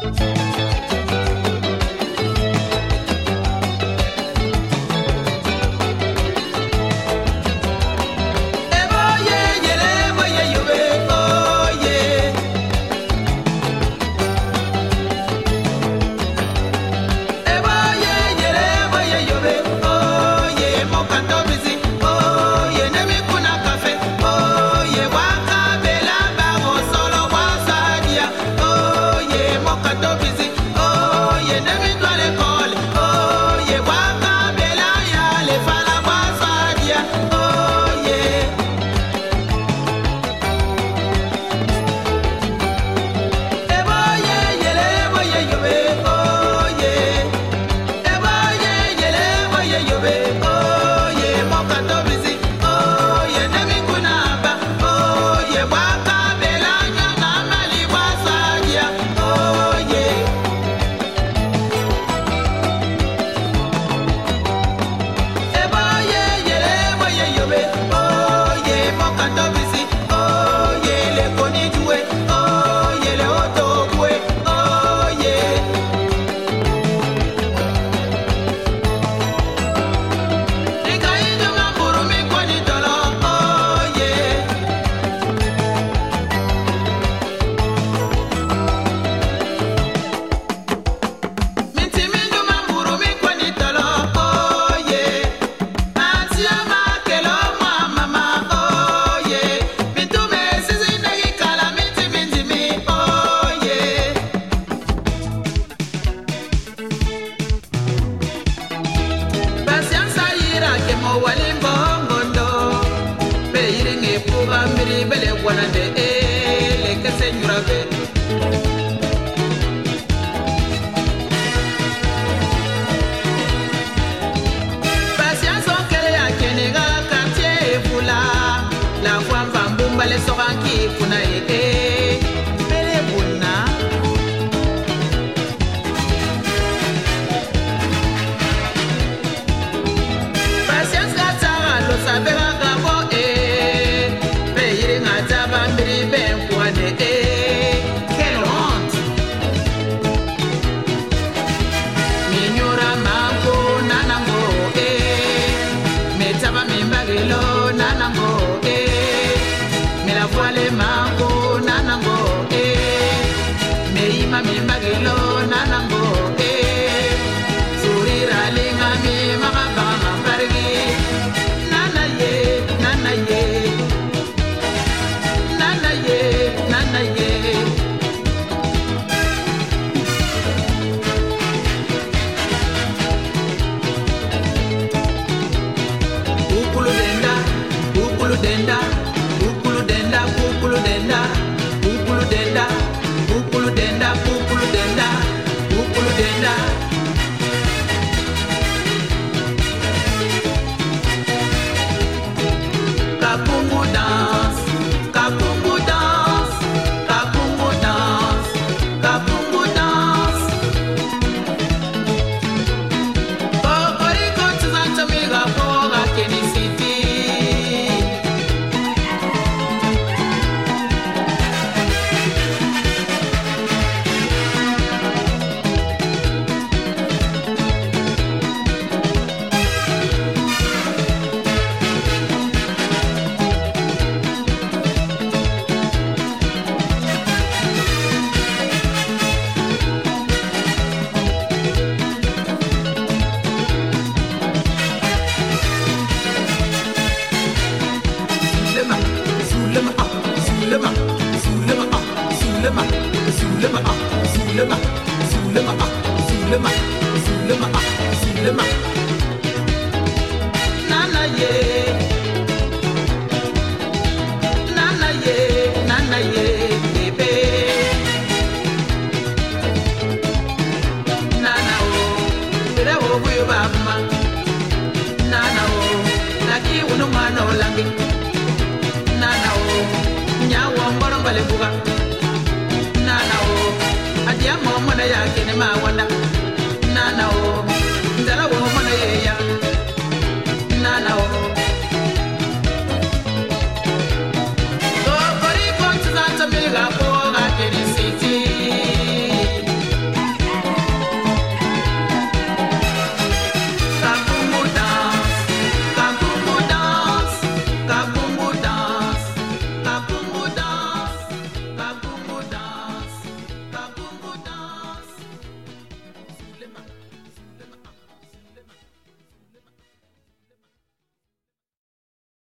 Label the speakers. Speaker 1: Thank you. bele one de Zulema, Zulema, ah, Zulema, Zulema, ah, Zulema, Zulema, ah, Zulema. Nana ye, Nana ye, Nana ye, bebe. Nana o, tere o kuyo bama. Nana o, naki unu mano langi. Nana o, nyawo mboro balebuga. ya mo mo na ya ke my ma